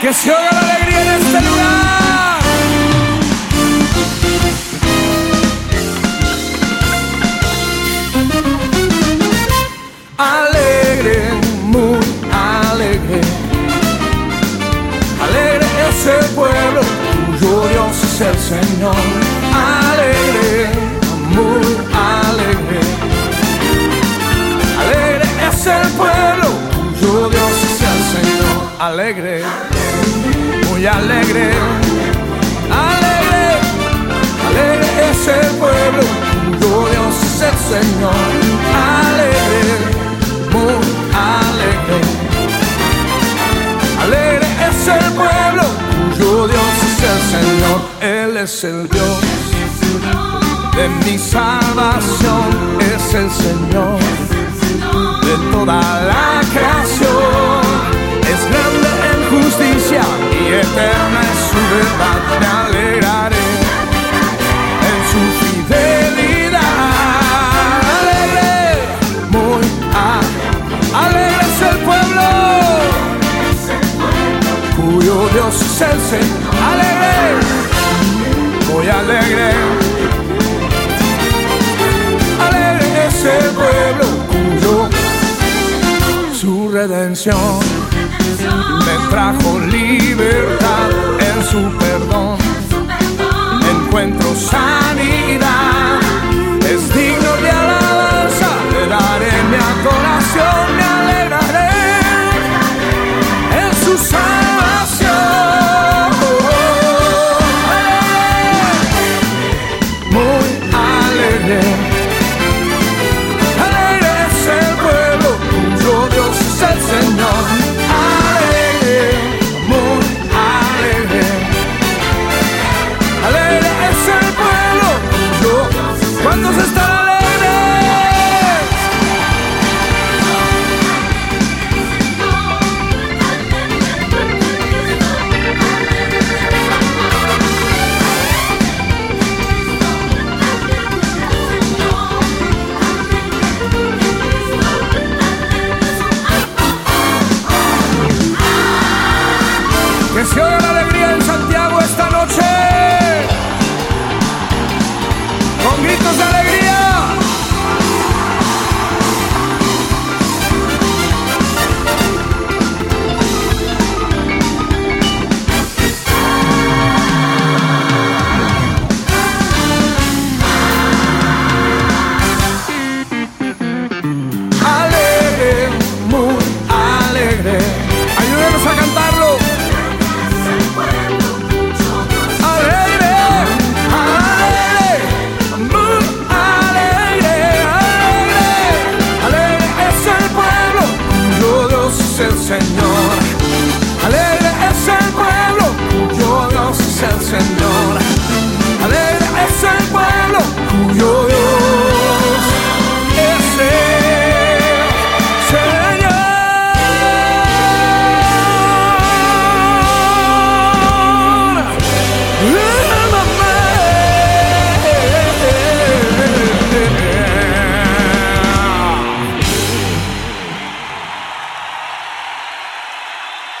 Que se oiga la alegría en este lugar. Alegre, muy alegre. Alegre es el pueblo, cuyo Dios es el Señor. Alegre, muy alegre. Alegre, alegre es el pueblo, cuyo Dios es el Señor. Alegre, muy alegre. Alegre es el pueblo, cuyo Dios es el Señor. Él es el Dios de mi salvación, es el Señor de toda Me alegraré en su fidelidad. Alegre, muy a- alegre es el pueblo cuyo Dios es el Señor. Alegre, muy alegre. Alegre es el pueblo cuyo su redención me trajo libertad cuyo